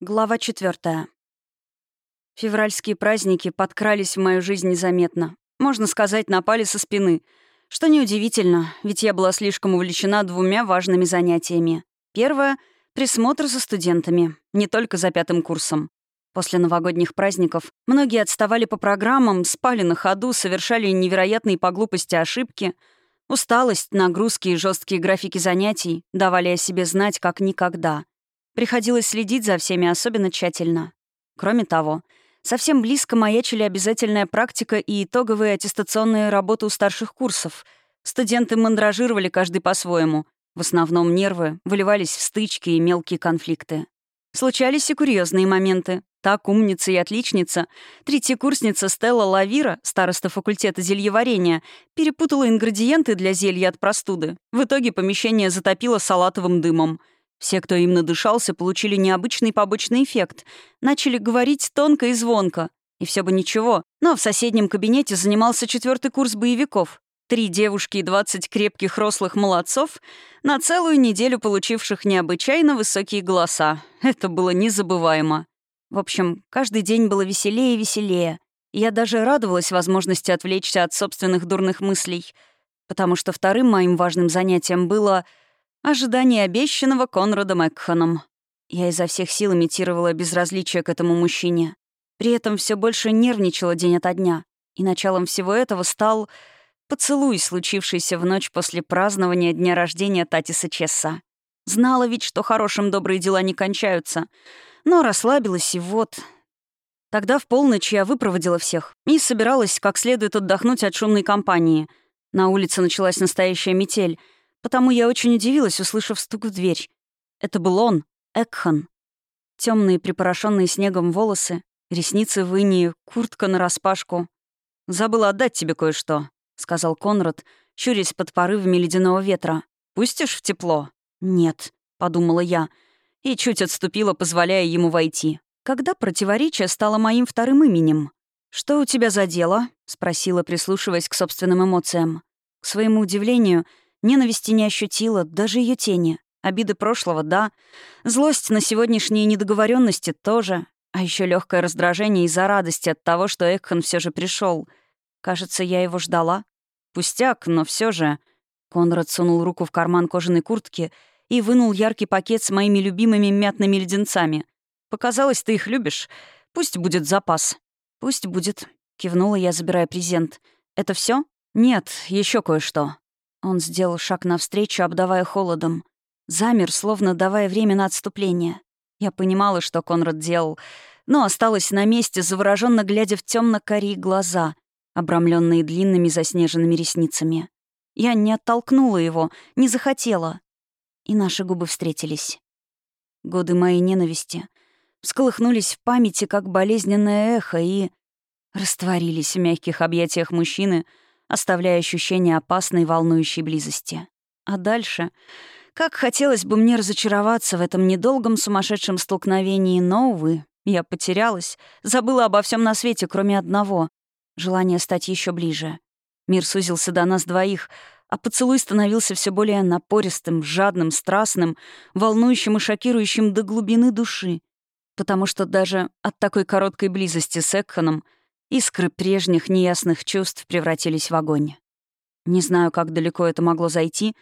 Глава четвертая. Февральские праздники подкрались в мою жизнь незаметно. Можно сказать, напали со спины. Что неудивительно, ведь я была слишком увлечена двумя важными занятиями. Первое — присмотр за студентами, не только за пятым курсом. После новогодних праздников многие отставали по программам, спали на ходу, совершали невероятные по глупости ошибки. Усталость, нагрузки и жесткие графики занятий давали о себе знать как никогда — Приходилось следить за всеми особенно тщательно. Кроме того, совсем близко маячили обязательная практика и итоговые аттестационные работы у старших курсов. Студенты мандражировали каждый по-своему. В основном нервы выливались в стычки и мелкие конфликты. Случались и курьезные моменты. Так умница и отличница, третьекурсница Стелла Лавира, староста факультета зельеварения, перепутала ингредиенты для зелья от простуды. В итоге помещение затопило салатовым дымом — все, кто им надышался, получили необычный побочный эффект. Начали говорить тонко и звонко. И все бы ничего. Но в соседнем кабинете занимался четвертый курс боевиков. Три девушки и двадцать крепких рослых молодцов, на целую неделю получивших необычайно высокие голоса. Это было незабываемо. В общем, каждый день было веселее и веселее. я даже радовалась возможности отвлечься от собственных дурных мыслей. Потому что вторым моим важным занятием было — Ожидание обещанного Конрадом Экханом. Я изо всех сил имитировала безразличие к этому мужчине. При этом все больше нервничала день ото дня. И началом всего этого стал поцелуй, случившийся в ночь после празднования дня рождения Татиса Чесса. Знала ведь, что хорошим добрые дела не кончаются. Но расслабилась, и вот... Тогда в полночь я выпроводила всех и собиралась как следует отдохнуть от шумной компании. На улице началась настоящая метель — Потому я очень удивилась, услышав стук в дверь. Это был он, Экхан. Темные, припорошенные снегом волосы, ресницы в инии, куртка нараспашку. «Забыла отдать тебе кое-что», — сказал Конрад, щурясь под порывами ледяного ветра. «Пустишь в тепло?» «Нет», — подумала я, и чуть отступила, позволяя ему войти. Когда противоречие стало моим вторым именем. «Что у тебя за дело?» — спросила, прислушиваясь к собственным эмоциям. К своему удивлению, Ненависти не ощутила, даже ее тени. Обиды прошлого — да. Злость на сегодняшние недоговоренности тоже. А еще легкое раздражение из-за радости от того, что Экхан все же пришел. Кажется, я его ждала. Пустяк, но все же. Конрад сунул руку в карман кожаной куртки и вынул яркий пакет с моими любимыми мятными леденцами. «Показалось, ты их любишь. Пусть будет запас». «Пусть будет», — кивнула я, забирая презент. «Это все? «Нет, еще кое-что». Он сделал шаг навстречу, обдавая холодом. Замер, словно давая время на отступление. Я понимала, что Конрад делал, но осталась на месте, завороженно глядя в темно карие глаза, обрамленные длинными заснеженными ресницами. Я не оттолкнула его, не захотела. И наши губы встретились. Годы моей ненависти всколыхнулись в памяти, как болезненное эхо, и растворились в мягких объятиях мужчины — оставляя ощущение опасной волнующей близости. А дальше... Как хотелось бы мне разочароваться в этом недолгом сумасшедшем столкновении, но, увы, я потерялась, забыла обо всем на свете, кроме одного — желания стать еще ближе. Мир сузился до нас двоих, а поцелуй становился все более напористым, жадным, страстным, волнующим и шокирующим до глубины души. Потому что даже от такой короткой близости с Экханом — Искры прежних неясных чувств превратились в огонь. Не знаю, как далеко это могло зайти,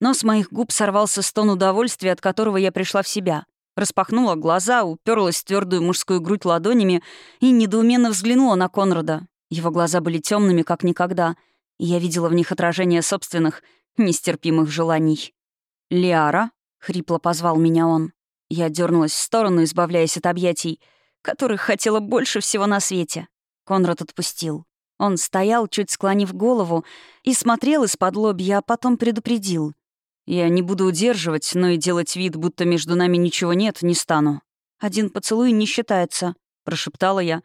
но с моих губ сорвался стон удовольствия, от которого я пришла в себя. Распахнула глаза, уперлась в твердую мужскую грудь ладонями и недоуменно взглянула на Конрада. Его глаза были темными, как никогда, и я видела в них отражение собственных, нестерпимых желаний. «Лиара?» — хрипло позвал меня он. Я дернулась в сторону, избавляясь от объятий, которых хотела больше всего на свете. Конрад отпустил. Он стоял, чуть склонив голову, и смотрел из-под лобья, а потом предупредил. «Я не буду удерживать, но и делать вид, будто между нами ничего нет, не стану. Один поцелуй не считается», — прошептала я.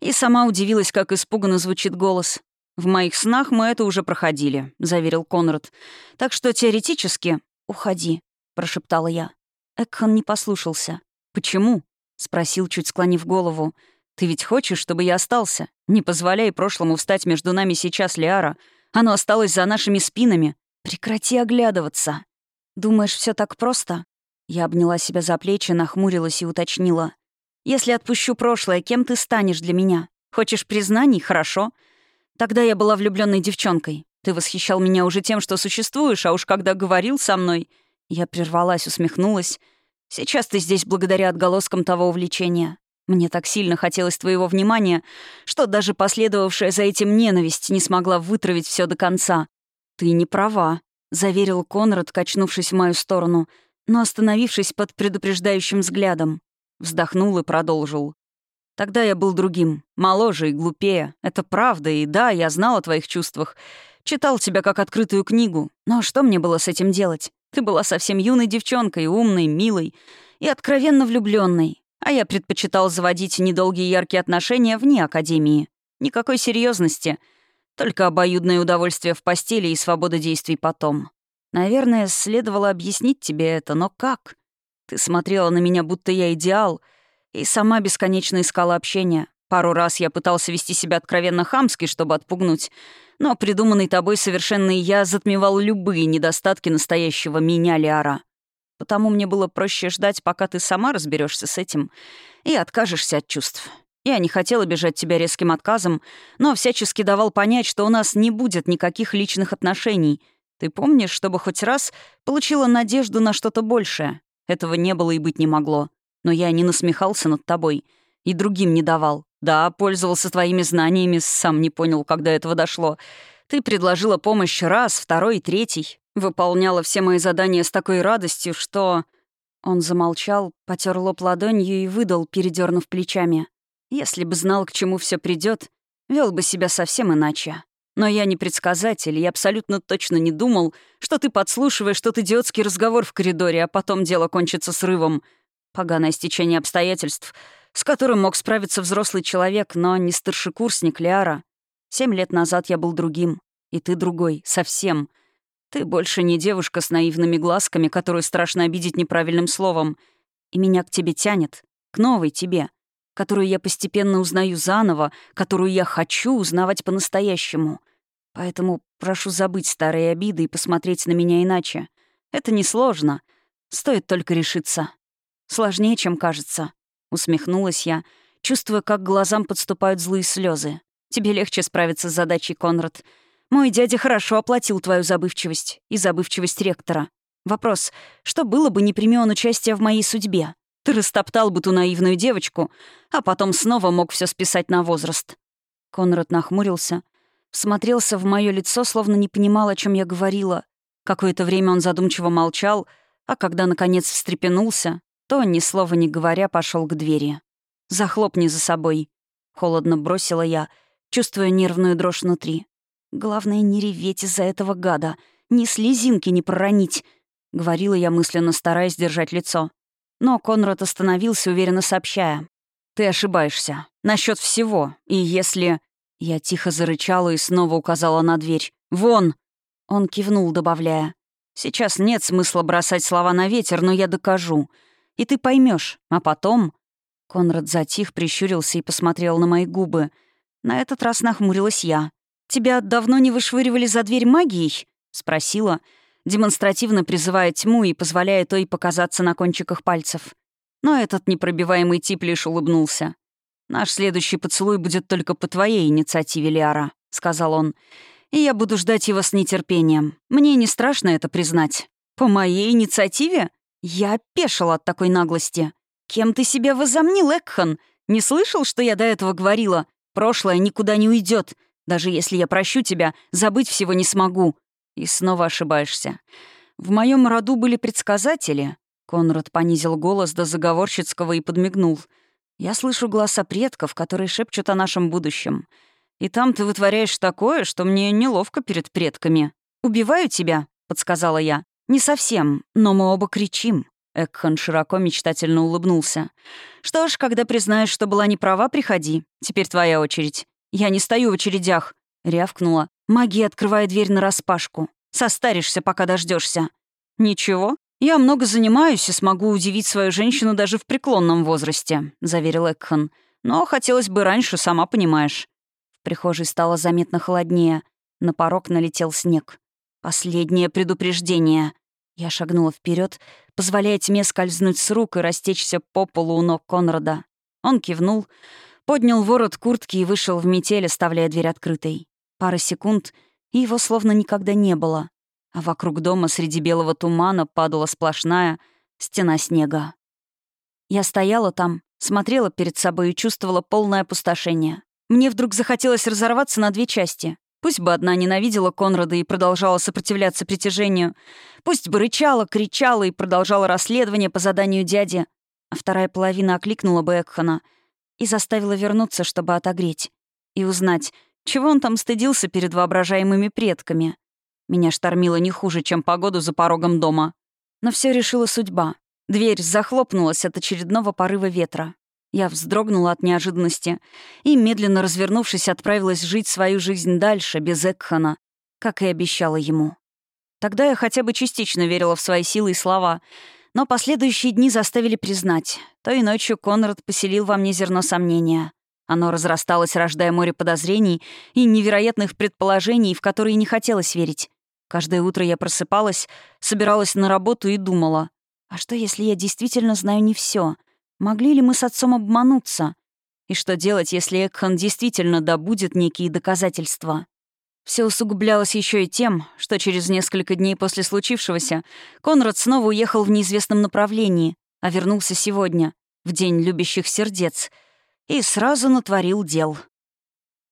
И сама удивилась, как испуганно звучит голос. «В моих снах мы это уже проходили», — заверил Конрад. «Так что теоретически...» «Уходи», — прошептала я. Экхан не послушался. «Почему?» — спросил, чуть склонив голову. Ты ведь хочешь, чтобы я остался? Не позволяй прошлому встать между нами сейчас, Лиара. Оно осталось за нашими спинами. Прекрати оглядываться. Думаешь, все так просто? Я обняла себя за плечи, нахмурилась и уточнила. Если отпущу прошлое, кем ты станешь для меня? Хочешь признаний? Хорошо. Тогда я была влюбленной девчонкой. Ты восхищал меня уже тем, что существуешь, а уж когда говорил со мной... Я прервалась, усмехнулась. Сейчас ты здесь благодаря отголоскам того увлечения. Мне так сильно хотелось твоего внимания, что даже последовавшая за этим ненависть не смогла вытравить все до конца. Ты не права, заверил Конрад, качнувшись в мою сторону, но остановившись под предупреждающим взглядом. Вздохнул и продолжил. Тогда я был другим, моложе и глупее. Это правда, и да, я знал о твоих чувствах. Читал тебя как открытую книгу. Но что мне было с этим делать? Ты была совсем юной девчонкой, умной, милой и откровенно влюбленной. А я предпочитал заводить недолгие яркие отношения вне академии. Никакой серьезности, только обоюдное удовольствие в постели и свобода действий потом. Наверное, следовало объяснить тебе это, но как? Ты смотрела на меня, будто я идеал — и сама бесконечно искала общения. Пару раз я пытался вести себя откровенно хамски, чтобы отпугнуть, но придуманный тобой совершенный я затмевал любые недостатки настоящего меня, Лиара. Потому мне было проще ждать, пока ты сама разберешься с этим и откажешься от чувств. Я не хотела бежать тебя резким отказом, но всячески давал понять, что у нас не будет никаких личных отношений. Ты помнишь, чтобы хоть раз получила надежду на что-то большее? Этого не было и быть не могло. Но я не насмехался над тобой и другим не давал. Да, пользовался твоими знаниями, сам не понял, когда этого дошло. Ты предложила помощь раз, второй, третий. Выполняла все мои задания с такой радостью, что...» Он замолчал, потер лоб ладонью и выдал, передернув плечами. «Если бы знал, к чему все придет, вел бы себя совсем иначе. Но я не предсказатель, и абсолютно точно не думал, что ты подслушиваешь тот идиотский разговор в коридоре, а потом дело кончится срывом. Поганое стечение обстоятельств, с которым мог справиться взрослый человек, но не старшекурсник Лиара. Семь лет назад я был другим, и ты другой, совсем. Ты больше не девушка с наивными глазками, которую страшно обидеть неправильным словом. И меня к тебе тянет, к новой тебе, которую я постепенно узнаю заново, которую я хочу узнавать по-настоящему. Поэтому прошу забыть старые обиды и посмотреть на меня иначе. Это несложно. Стоит только решиться. Сложнее, чем кажется. Усмехнулась я, чувствуя, как глазам подступают злые слезы. Тебе легче справиться с задачей, Конрад. Мой дядя хорошо оплатил твою забывчивость и забывчивость ректора. Вопрос, что было бы, не прими он в моей судьбе? Ты растоптал бы ту наивную девочку, а потом снова мог все списать на возраст. Конрад нахмурился, всмотрелся в мое лицо, словно не понимал, о чем я говорила. Какое-то время он задумчиво молчал, а когда, наконец, встрепенулся, то, ни слова не говоря, пошел к двери. «Захлопни за собой», — холодно бросила я, чувствуя нервную дрожь внутри. «Главное, не реветь из-за этого гада, ни слезинки не проронить», — говорила я мысленно, стараясь держать лицо. Но Конрад остановился, уверенно сообщая. «Ты ошибаешься. Насчет всего. И если...» Я тихо зарычала и снова указала на дверь. «Вон!» Он кивнул, добавляя. «Сейчас нет смысла бросать слова на ветер, но я докажу. И ты поймешь, а потом...» Конрад затих, прищурился и посмотрел на мои губы. На этот раз нахмурилась я. «Тебя давно не вышвыривали за дверь магией?» — спросила, демонстративно призывая тьму и позволяя той показаться на кончиках пальцев. Но этот непробиваемый тип лишь улыбнулся. «Наш следующий поцелуй будет только по твоей инициативе, Лиара», — сказал он. «И я буду ждать его с нетерпением. Мне не страшно это признать». «По моей инициативе?» Я опешил от такой наглости. «Кем ты себя возомнил, Экхан? Не слышал, что я до этого говорила? Прошлое никуда не уйдет. Даже если я прощу тебя, забыть всего не смогу». И снова ошибаешься. В моем роду были предсказатели. Конрад понизил голос до заговорщицкого и подмигнул. «Я слышу голоса предков, которые шепчут о нашем будущем. И там ты вытворяешь такое, что мне неловко перед предками. «Убиваю тебя», — подсказала я. «Не совсем, но мы оба кричим». Экхан широко мечтательно улыбнулся. «Что ж, когда признаешь, что была не права, приходи. Теперь твоя очередь. Я не стою в очередях», — рявкнула. Магия открывая дверь нараспашку. «Состаришься, пока дождешься. «Ничего, я много занимаюсь и смогу удивить свою женщину даже в преклонном возрасте», — заверил Экхан. «Но хотелось бы раньше, сама понимаешь». В прихожей стало заметно холоднее. На порог налетел снег. Последнее предупреждение. Я шагнула вперед, позволяя тьме скользнуть с рук и растечься по полу у ног Конрада. Он кивнул, поднял ворот куртки и вышел в метель, оставляя дверь открытой. Пара секунд, и его словно никогда не было. А вокруг дома среди белого тумана падала сплошная стена снега. Я стояла там, смотрела перед собой и чувствовала полное опустошение. Мне вдруг захотелось разорваться на две части. Пусть бы одна ненавидела Конрада и продолжала сопротивляться притяжению. Пусть бы рычала, кричала и продолжала расследование по заданию дяди. А вторая половина окликнула бы Экхана и заставила вернуться, чтобы отогреть. И узнать, чего он там стыдился перед воображаемыми предками. Меня штормило не хуже, чем погоду за порогом дома. Но все решила судьба. Дверь захлопнулась от очередного порыва ветра. Я вздрогнула от неожиданности и, медленно развернувшись, отправилась жить свою жизнь дальше, без Экхана, как и обещала ему. Тогда я хотя бы частично верила в свои силы и слова, но последующие дни заставили признать. Той ночью Конрад поселил во мне зерно сомнения. Оно разрасталось, рождая море подозрений и невероятных предположений, в которые не хотелось верить. Каждое утро я просыпалась, собиралась на работу и думала, а что, если я действительно знаю не все? Могли ли мы с отцом обмануться? И что делать, если Экхан действительно добудет некие доказательства? Все усугублялось еще и тем, что через несколько дней после случившегося Конрад снова уехал в неизвестном направлении, а вернулся сегодня, в День любящих сердец, и сразу натворил дел.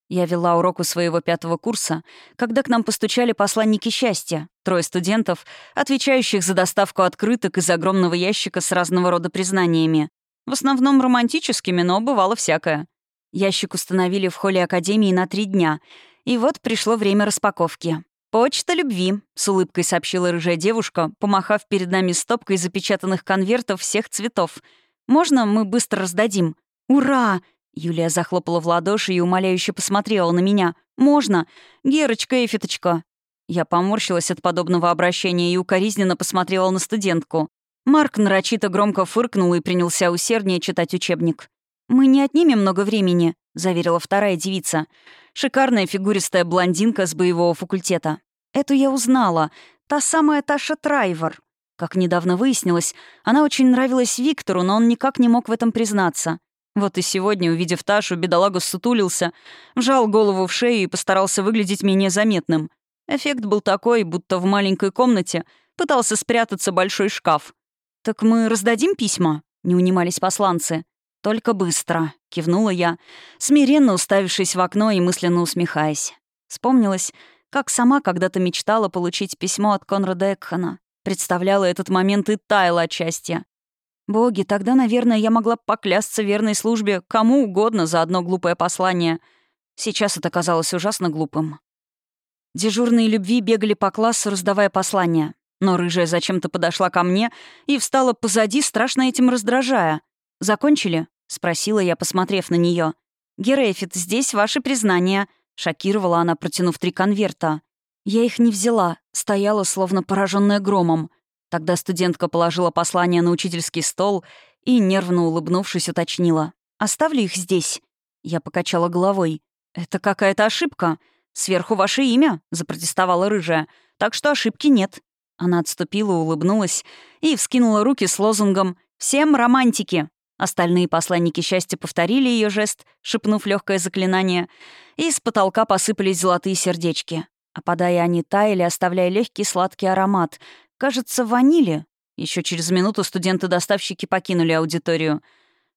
Я вела урок у своего пятого курса, когда к нам постучали посланники счастья, трое студентов, отвечающих за доставку открыток из огромного ящика с разного рода признаниями. В основном романтическими, но бывало всякое. Ящик установили в холле Академии на три дня. И вот пришло время распаковки. «Почта любви», — с улыбкой сообщила рыжая девушка, помахав перед нами стопкой запечатанных конвертов всех цветов. «Можно мы быстро раздадим?» «Ура!» — Юлия захлопала в ладоши и умоляюще посмотрела на меня. «Можно! Герочка, Эфиточка!» Я поморщилась от подобного обращения и укоризненно посмотрела на студентку. Марк нарочито громко фыркнул и принялся усерднее читать учебник. «Мы не отнимем много времени», — заверила вторая девица. Шикарная фигуристая блондинка с боевого факультета. Эту я узнала. Та самая Таша Трайвор. Как недавно выяснилось, она очень нравилась Виктору, но он никак не мог в этом признаться. Вот и сегодня, увидев Ташу, бедолага сутулился, вжал голову в шею и постарался выглядеть менее заметным. Эффект был такой, будто в маленькой комнате пытался спрятаться большой шкаф. «Так мы раздадим письма?» — не унимались посланцы. «Только быстро», — кивнула я, смиренно уставившись в окно и мысленно усмехаясь. Вспомнилось, как сама когда-то мечтала получить письмо от Конрада Экхана. Представляла этот момент и таяла от счастья. Боги, тогда, наверное, я могла поклясться верной службе кому угодно за одно глупое послание. Сейчас это казалось ужасно глупым. Дежурные любви бегали по классу, раздавая послания. Но рыжая зачем-то подошла ко мне и встала позади, страшно этим раздражая. «Закончили?» — спросила я, посмотрев на нее. «Герефит, здесь ваши признания», — шокировала она, протянув три конверта. Я их не взяла, стояла, словно пораженная громом. Тогда студентка положила послание на учительский стол и, нервно улыбнувшись, уточнила. «Оставлю их здесь». Я покачала головой. «Это какая-то ошибка. Сверху ваше имя», — запротестовала рыжая. «Так что ошибки нет». Она отступила, улыбнулась и вскинула руки с лозунгом «Всем романтики!». Остальные посланники счастья повторили ее жест, шепнув легкое заклинание, и с потолка посыпались золотые сердечки. Опадая, они таяли, оставляя легкий сладкий аромат. Кажется, ванили. Еще через минуту студенты-доставщики покинули аудиторию.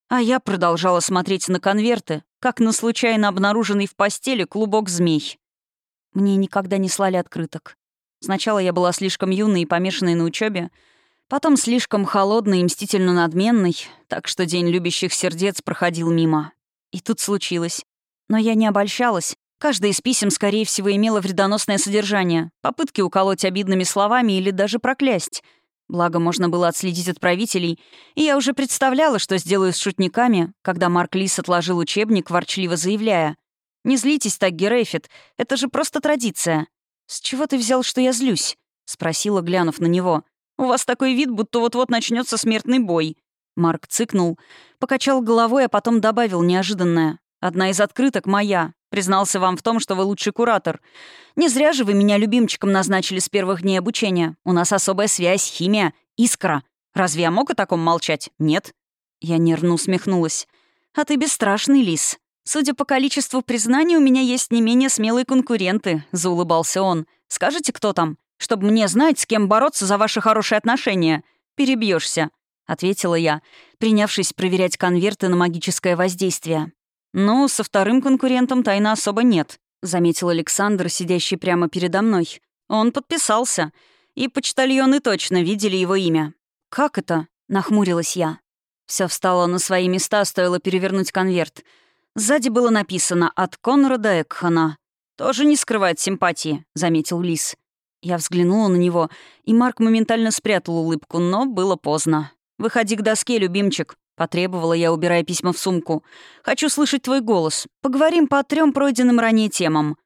А я продолжала смотреть на конверты, как на случайно обнаруженный в постели клубок змей. Мне никогда не слали открыток. Сначала я была слишком юной и помешанной на учебе, потом слишком холодной и мстительно надменной, так что День любящих сердец проходил мимо. И тут случилось. Но я не обольщалась. Каждое из писем, скорее всего, имело вредоносное содержание, попытки уколоть обидными словами или даже проклясть. Благо, можно было отследить отправителей, и я уже представляла, что сделаю с шутниками, когда Марк Лис отложил учебник, ворчливо заявляя. «Не злитесь так, Герейфит, это же просто традиция. «С чего ты взял, что я злюсь?» — спросила, глянув на него. «У вас такой вид, будто вот-вот начнется смертный бой». Марк цыкнул, покачал головой, а потом добавил неожиданное. «Одна из открыток моя. Признался вам в том, что вы лучший куратор. Не зря же вы меня любимчиком назначили с первых дней обучения. У нас особая связь, химия, искра. Разве я мог о таком молчать? Нет?» Я нервно усмехнулась. А ты бесстрашный лис. Судя по количеству признаний, у меня есть не менее смелые конкуренты», — заулыбался он. «Скажите, кто там? Чтобы мне знать, с кем бороться за ваши хорошие отношения. Перебьешься, ответила я, принявшись проверять конверты на магическое воздействие. «Ну, со вторым конкурентом тайны особо нет», — заметил Александр, сидящий прямо передо мной. «Он подписался. И почтальоны точно видели его имя». «Как это?» — нахмурилась я. Все встало на свои места, стоило перевернуть конверт. Сзади было написано «От Конрада Экхана». «Тоже не скрывает симпатии», — заметил Лис. Я взглянула на него, и Марк моментально спрятал улыбку, но было поздно. «Выходи к доске, любимчик», Потребовала я, убирая письма в сумку. «Хочу слышать твой голос. Поговорим по трем пройденным ранее темам».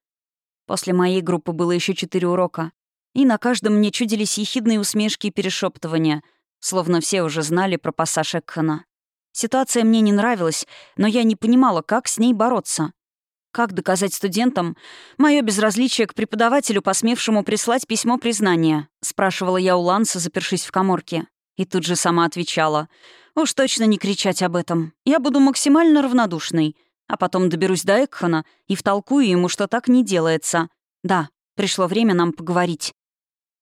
После моей группы было еще четыре урока. И на каждом мне чудились ехидные усмешки и перешептывания, словно все уже знали про пассаж Экхана. Ситуация мне не нравилась, но я не понимала, как с ней бороться. Как доказать студентам мое безразличие к преподавателю, посмевшему прислать письмо признания? Спрашивала я у Ланса, запершись в коморке. И тут же сама отвечала — Уж точно не кричать об этом. Я буду максимально равнодушной. А потом доберусь до Экхана и втолкую ему, что так не делается. Да, пришло время нам поговорить.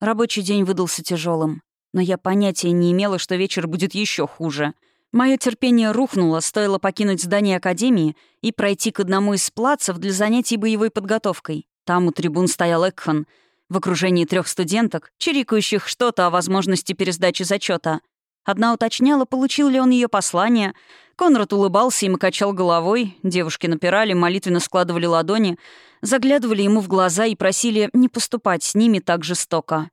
Рабочий день выдался тяжелым, но я понятия не имела, что вечер будет еще хуже. Мое терпение рухнуло, стоило покинуть здание Академии и пройти к одному из плацев для занятий боевой подготовкой. Там у трибун стоял Экхан, в окружении трех студенток, чирикающих что-то о возможности пересдачи зачета. Одна уточняла, получил ли он ее послание. Конрад улыбался и качал головой. Девушки напирали, молитвенно складывали ладони, заглядывали ему в глаза и просили не поступать с ними так жестоко.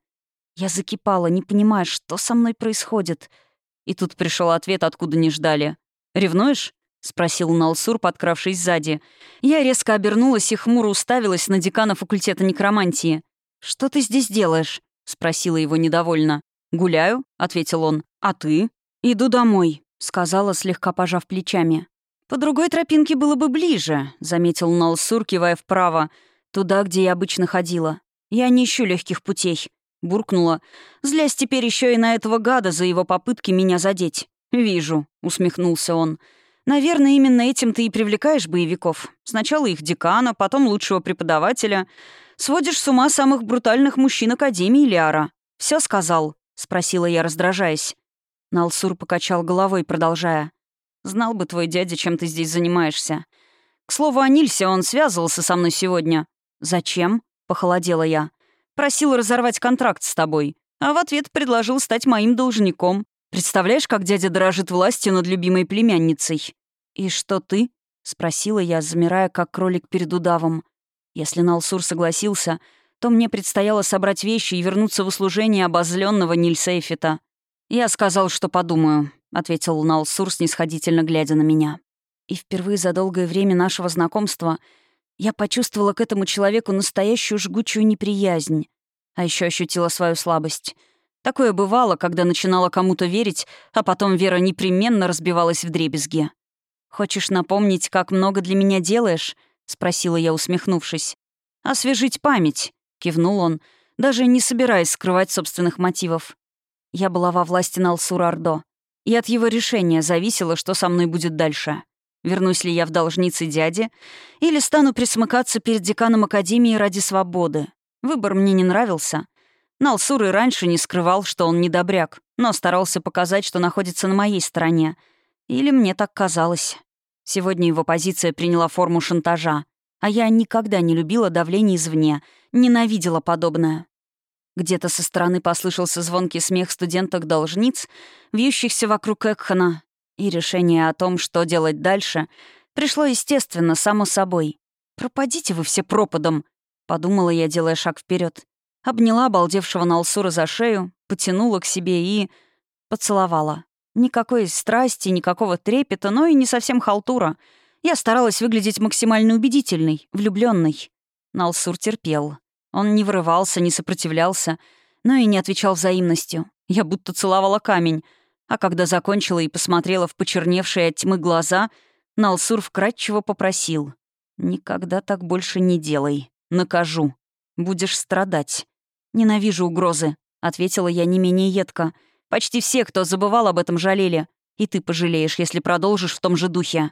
Я закипала, не понимая, что со мной происходит. И тут пришел ответ, откуда не ждали. «Ревнуешь?» — спросил Налсур, подкравшись сзади. Я резко обернулась и хмуро уставилась на декана факультета некромантии. «Что ты здесь делаешь?» — спросила его недовольно. «Гуляю», — ответил он. «А ты?» «Иду домой», — сказала, слегка пожав плечами. «По другой тропинке было бы ближе», — заметил Налсур, кивая вправо, туда, где я обычно ходила. «Я не ищу легких путей», — буркнула, злясь теперь еще и на этого гада за его попытки меня задеть. «Вижу», — усмехнулся он. «Наверное, именно этим ты и привлекаешь боевиков. Сначала их декана, потом лучшего преподавателя. Сводишь с ума самых брутальных мужчин Академии Лиара. Все сказал?» — спросила я, раздражаясь. Налсур покачал головой, продолжая. «Знал бы твой дядя, чем ты здесь занимаешься. К слову о Нильсе, он связывался со мной сегодня». «Зачем?» — похолодела я. «Просил разорвать контракт с тобой, а в ответ предложил стать моим должником. Представляешь, как дядя дорожит властью над любимой племянницей?» «И что ты?» — спросила я, замирая, как кролик перед удавом. Если Налсур согласился, то мне предстояло собрать вещи и вернуться в услужение обозленного Нильсейфита. «Я сказал, что подумаю», — ответил Налсур, снисходительно глядя на меня. И впервые за долгое время нашего знакомства я почувствовала к этому человеку настоящую жгучую неприязнь, а еще ощутила свою слабость. Такое бывало, когда начинала кому-то верить, а потом вера непременно разбивалась в дребезги. «Хочешь напомнить, как много для меня делаешь?» — спросила я, усмехнувшись. «Освежить память», — кивнул он, даже не собираясь скрывать собственных мотивов. Я была во власти Налсура Ордо, и от его решения зависело, что со мной будет дальше. Вернусь ли я в должницы дяди или стану присмыкаться перед деканом Академии ради свободы. Выбор мне не нравился. Налсур и раньше не скрывал, что он недобряк, но старался показать, что находится на моей стороне. Или мне так казалось. Сегодня его позиция приняла форму шантажа. А я никогда не любила давление извне, ненавидела подобное. Где-то со стороны послышался звонкий смех студенток-должниц, вьющихся вокруг Экхана, и решение о том, что делать дальше, пришло естественно, само собой. «Пропадите вы все пропадом», — подумала я, делая шаг вперед. Обняла обалдевшего Налсура за шею, потянула к себе и... поцеловала. Никакой страсти, никакого трепета, но и не совсем халтура — я старалась выглядеть максимально убедительной, влюбленной. Налсур терпел. Он не вырывался, не сопротивлялся, но и не отвечал взаимностью. Я будто целовала камень. А когда закончила и посмотрела в почерневшие от тьмы глаза, Налсур вкратчиво попросил. «Никогда так больше не делай. Накажу. Будешь страдать. Ненавижу угрозы», — ответила я не менее едко. «Почти все, кто забывал об этом, жалели. И ты пожалеешь, если продолжишь в том же духе».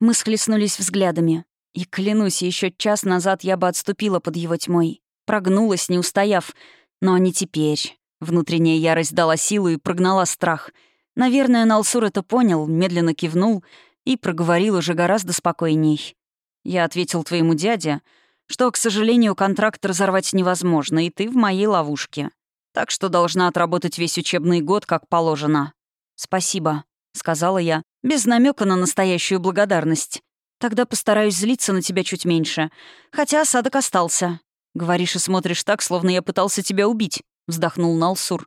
Мы схлестнулись взглядами. И, клянусь, еще час назад я бы отступила под его тьмой. Прогнулась, не устояв. Но не теперь. Внутренняя ярость дала силу и прогнала страх. Наверное, Налсур это понял, медленно кивнул и проговорил уже гораздо спокойней. Я ответил твоему дяде, что, к сожалению, контракт разорвать невозможно, и ты в моей ловушке. Так что должна отработать весь учебный год, как положено. «Спасибо», — сказала я, без намека на настоящую благодарность. «Тогда постараюсь злиться на тебя чуть меньше. Хотя осадок остался. Говоришь и смотришь так, словно я пытался тебя убить», — вздохнул Налсур.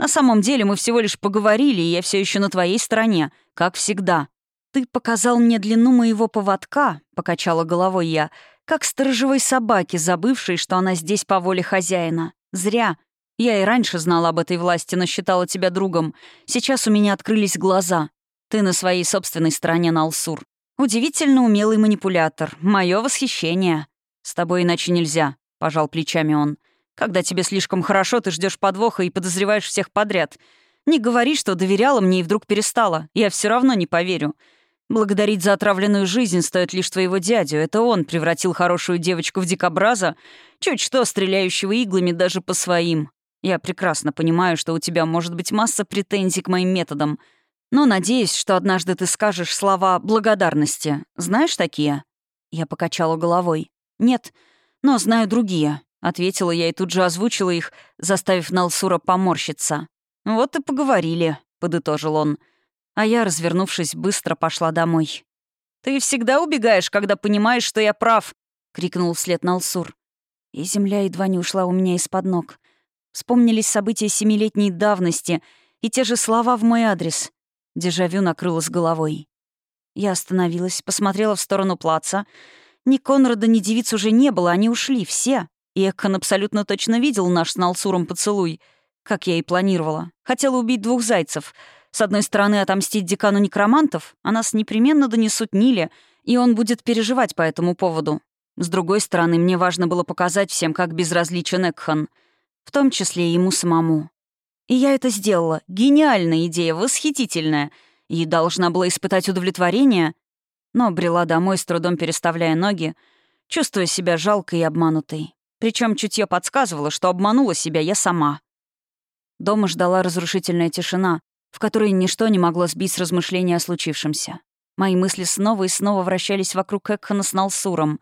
«На самом деле мы всего лишь поговорили, и я все еще на твоей стороне, как всегда. Ты показал мне длину моего поводка», — покачала головой я, как сторожевой собаки, забывшей, что она здесь по воле хозяина. «Зря. Я и раньше знала об этой власти, но считала тебя другом. Сейчас у меня открылись глаза. Ты на своей собственной стороне, Налсур. Удивительно умелый манипулятор. Мое восхищение. С тобой иначе нельзя, пожал плечами он. Когда тебе слишком хорошо, ты ждешь подвоха и подозреваешь всех подряд. Не говори, что доверяла мне и вдруг перестала. Я все равно не поверю. Благодарить за отравленную жизнь стоит лишь твоего дядю. Это он превратил хорошую девочку в дикобраза, чуть что стреляющего иглами даже по своим. Я прекрасно понимаю, что у тебя может быть масса претензий к моим методам, но надеюсь, что однажды ты скажешь слова благодарности. Знаешь такие?» Я покачала головой. «Нет, но знаю другие», — ответила я и тут же озвучила их, заставив Налсура поморщиться. «Вот и поговорили», — подытожил он. А я, развернувшись, быстро пошла домой. «Ты всегда убегаешь, когда понимаешь, что я прав», — крикнул вслед Налсур. И земля едва не ушла у меня из-под ног. Вспомнились события семилетней давности и те же слова в мой адрес. Дежавю накрыло с головой. Я остановилась, посмотрела в сторону плаца. Ни Конрада, ни девиц уже не было, они ушли, все. И Экхан абсолютно точно видел наш с Налсуром поцелуй, как я и планировала. Хотела убить двух зайцев. С одной стороны, отомстить декану некромантов, а нас непременно донесут Ниле, и он будет переживать по этому поводу. С другой стороны, мне важно было показать всем, как безразличен Экхан — в том числе и ему самому. И я это сделала. Гениальная идея, восхитительная. И должна была испытать удовлетворение, но брела домой, с трудом переставляя ноги, чувствуя себя жалкой и обманутой. Причем чутье подсказывало, что обманула себя я сама. Дома ждала разрушительная тишина, в которой ничто не могло сбить с размышления о случившемся. Мои мысли снова и снова вращались вокруг Экхана с Налсуром.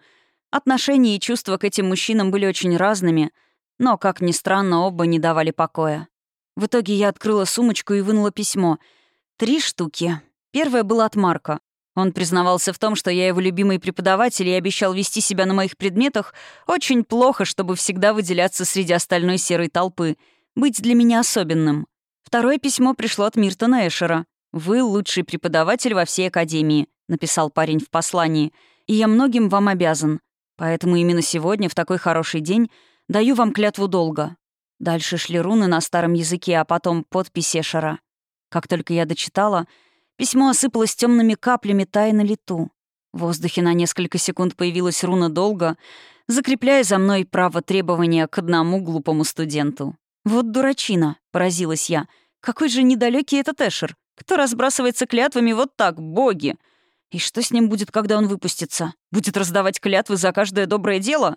Отношения и чувства к этим мужчинам были очень разными — но, как ни странно, оба не давали покоя. В итоге я открыла сумочку и вынула письмо. Три штуки. Первое было от Марка. Он признавался в том, что я его любимый преподаватель и обещал вести себя на моих предметах очень плохо, чтобы всегда выделяться среди остальной серой толпы, быть для меня особенным. Второе письмо пришло от Миртона Эшера. «Вы лучший преподаватель во всей академии», — написал парень в послании, «и я многим вам обязан. Поэтому именно сегодня, в такой хороший день, Даю вам клятву долга». Дальше шли руны на старом языке, а потом подпись Эшера. Как только я дочитала, письмо осыпалось темными каплями, тая на лету. В воздухе на несколько секунд появилась руна долга, закрепляя за мной право требования к одному глупому студенту. «Вот дурачина», — поразилась я. «Какой же недалекий этот Эшер! Кто разбрасывается клятвами вот так, боги! И что с ним будет, когда он выпустится? Будет раздавать клятвы за каждое доброе дело?»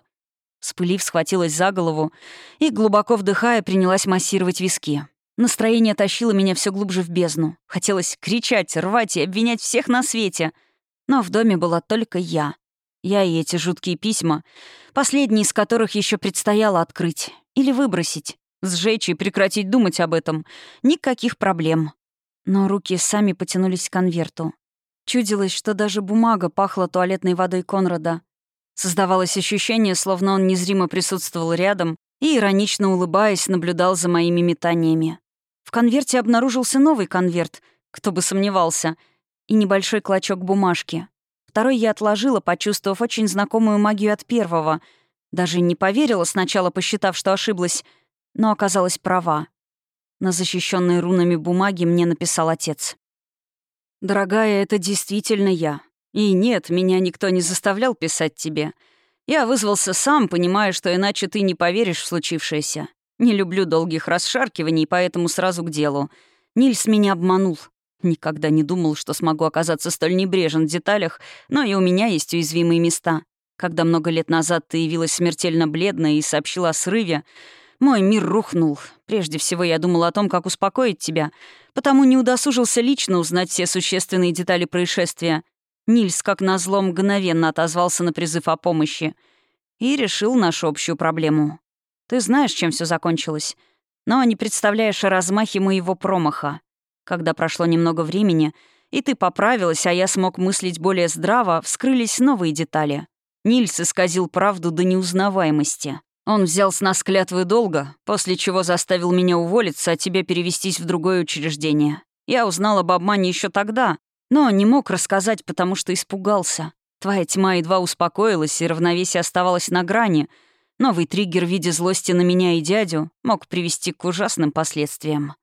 Спылив, схватилась за голову и, глубоко вдыхая, принялась массировать виски. Настроение тащило меня все глубже в бездну. Хотелось кричать, рвать и обвинять всех на свете. Но в доме была только я. Я и эти жуткие письма, последние из которых еще предстояло открыть. Или выбросить. Сжечь и прекратить думать об этом. Никаких проблем. Но руки сами потянулись к конверту. Чудилось, что даже бумага пахла туалетной водой Конрада. Создавалось ощущение, словно он незримо присутствовал рядом и, иронично улыбаясь, наблюдал за моими метаниями. В конверте обнаружился новый конверт, кто бы сомневался, и небольшой клочок бумажки. Второй я отложила, почувствовав очень знакомую магию от первого. Даже не поверила сначала, посчитав, что ошиблась, но оказалась права. На защищенной рунами бумаге мне написал отец. «Дорогая, это действительно я. И нет, меня никто не заставлял писать тебе. Я вызвался сам, понимая, что иначе ты не поверишь в случившееся. Не люблю долгих расшаркиваний, поэтому сразу к делу. Нильс меня обманул. Никогда не думал, что смогу оказаться столь небрежен в деталях, но и у меня есть уязвимые места. Когда много лет назад ты явилась смертельно бледная и сообщила о срыве, мой мир рухнул. Прежде всего я думал о том, как успокоить тебя, потому не удосужился лично узнать все существенные детали происшествия. Нильс, как назло, мгновенно отозвался на призыв о помощи и решил нашу общую проблему. Ты знаешь, чем все закончилось, но не представляешь о размахе моего промаха. Когда прошло немного времени, и ты поправилась, а я смог мыслить более здраво, вскрылись новые детали. Нильс исказил правду до неузнаваемости. Он взял с нас клятвы долга, после чего заставил меня уволиться, а тебя перевестись в другое учреждение. Я узнал об обмане еще тогда, но не мог рассказать, потому что испугался. Твоя тьма едва успокоилась, и равновесие оставалось на грани. Новый триггер в виде злости на меня и дядю мог привести к ужасным последствиям.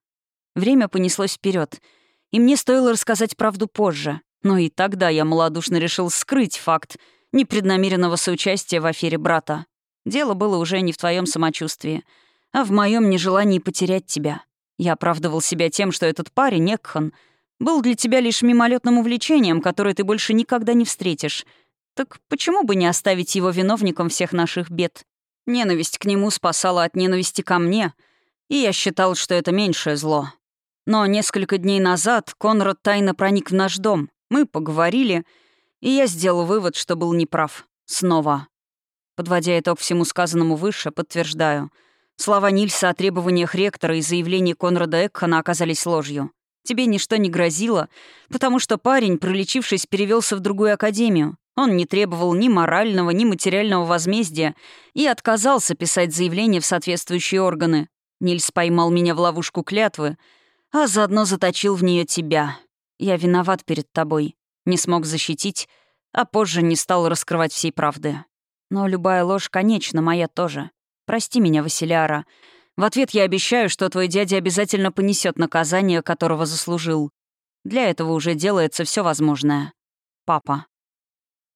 Время понеслось вперед, и мне стоило рассказать правду позже. Но и тогда я малодушно решил скрыть факт непреднамеренного соучастия в афере брата. Дело было уже не в твоем самочувствии, а в моем нежелании потерять тебя. Я оправдывал себя тем, что этот парень, Экхан, был для тебя лишь мимолетным увлечением, которое ты больше никогда не встретишь. Так почему бы не оставить его виновником всех наших бед? Ненависть к нему спасала от ненависти ко мне, и я считал, что это меньшее зло. Но несколько дней назад Конрад тайно проник в наш дом. Мы поговорили, и я сделал вывод, что был неправ. Снова. Подводя итог всему сказанному выше, подтверждаю. Слова Нильса о требованиях ректора и заявлении Конрада Экхана оказались ложью. Тебе ничто не грозило, потому что парень, пролечившись, перевелся в другую академию. Он не требовал ни морального, ни материального возмездия и отказался писать заявление в соответствующие органы. Нильс поймал меня в ловушку клятвы, а заодно заточил в нее тебя. Я виноват перед тобой. Не смог защитить, а позже не стал раскрывать всей правды. Но любая ложь, конечно, моя тоже. Прости меня, Василиара. В ответ я обещаю, что твой дядя обязательно понесет наказание, которого заслужил. Для этого уже делается все возможное. Папа.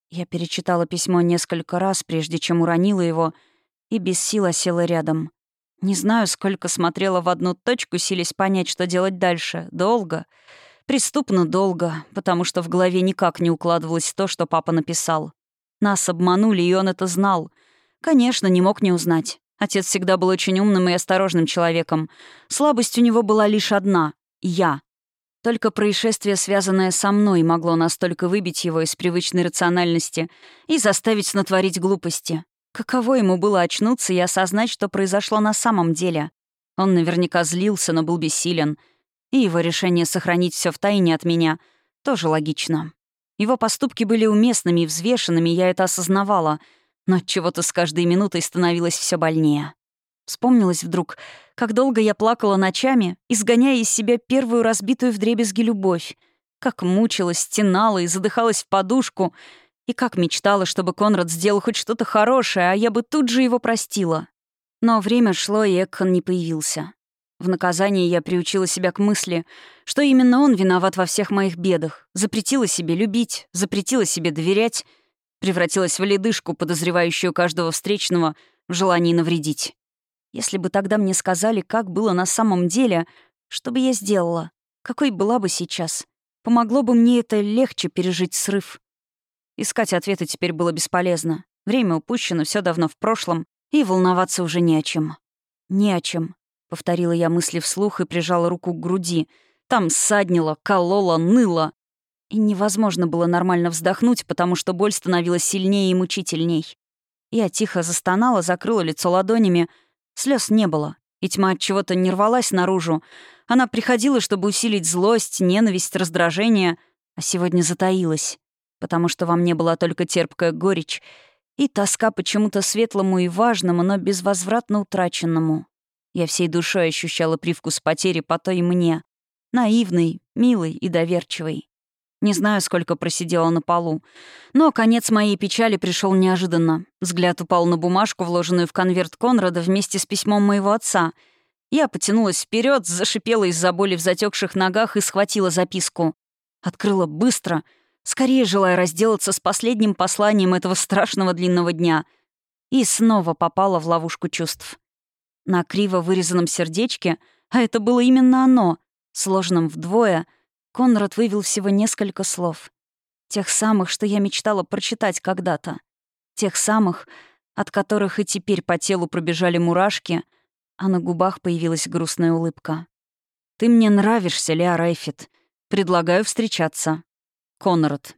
Я перечитала письмо несколько раз, прежде чем уронила его, и без сил села рядом. Не знаю, сколько смотрела в одну точку, силясь понять, что делать дальше. Долго. Преступно долго, потому что в голове никак не укладывалось то, что папа написал. Нас обманули, и он это знал. Конечно, не мог не узнать. Отец всегда был очень умным и осторожным человеком. Слабость у него была лишь одна — я. Только происшествие, связанное со мной, могло настолько выбить его из привычной рациональности и заставить натворить глупости. Каково ему было очнуться и осознать, что произошло на самом деле? Он наверняка злился, но был бессилен. И его решение сохранить все в тайне от меня тоже логично. Его поступки были уместными и взвешенными, я это осознавала, но чего-то с каждой минутой становилось все больнее. Вспомнилось вдруг, как долго я плакала ночами, изгоняя из себя первую разбитую вдребезги любовь, как мучилась, стенала и задыхалась в подушку, и как мечтала, чтобы Конрад сделал хоть что-то хорошее, а я бы тут же его простила. Но время шло, и Экхан не появился. В наказание я приучила себя к мысли, что именно он виноват во всех моих бедах, запретила себе любить, запретила себе доверять, превратилась в ледышку, подозревающую каждого встречного в желании навредить. Если бы тогда мне сказали, как было на самом деле, что бы я сделала, какой была бы сейчас, помогло бы мне это легче пережить срыв. Искать ответы теперь было бесполезно. Время упущено, все давно в прошлом, и волноваться уже не о чем. Не о чем. Повторила я мысли вслух и прижала руку к груди. Там ссаднило, кололо, ныло. И невозможно было нормально вздохнуть, потому что боль становилась сильнее и мучительней. Я тихо застонала, закрыла лицо ладонями. Слез не было, и тьма от чего-то не рвалась наружу. Она приходила, чтобы усилить злость, ненависть, раздражение, а сегодня затаилась, потому что во мне была только терпкая горечь и тоска почему-то светлому и важному, но безвозвратно утраченному. Я всей душой ощущала привкус потери по той мне. Наивный, милый и доверчивый. Не знаю, сколько просидела на полу. Но конец моей печали пришел неожиданно. Взгляд упал на бумажку, вложенную в конверт Конрада вместе с письмом моего отца. Я потянулась вперед, зашипела из-за боли в затекших ногах и схватила записку. Открыла быстро, скорее желая разделаться с последним посланием этого страшного длинного дня. И снова попала в ловушку чувств. На криво вырезанном сердечке, а это было именно оно, сложенном вдвое, Конрад вывел всего несколько слов. Тех самых, что я мечтала прочитать когда-то. Тех самых, от которых и теперь по телу пробежали мурашки, а на губах появилась грустная улыбка. «Ты мне нравишься, Леа Райфит. Предлагаю встречаться. Конрад».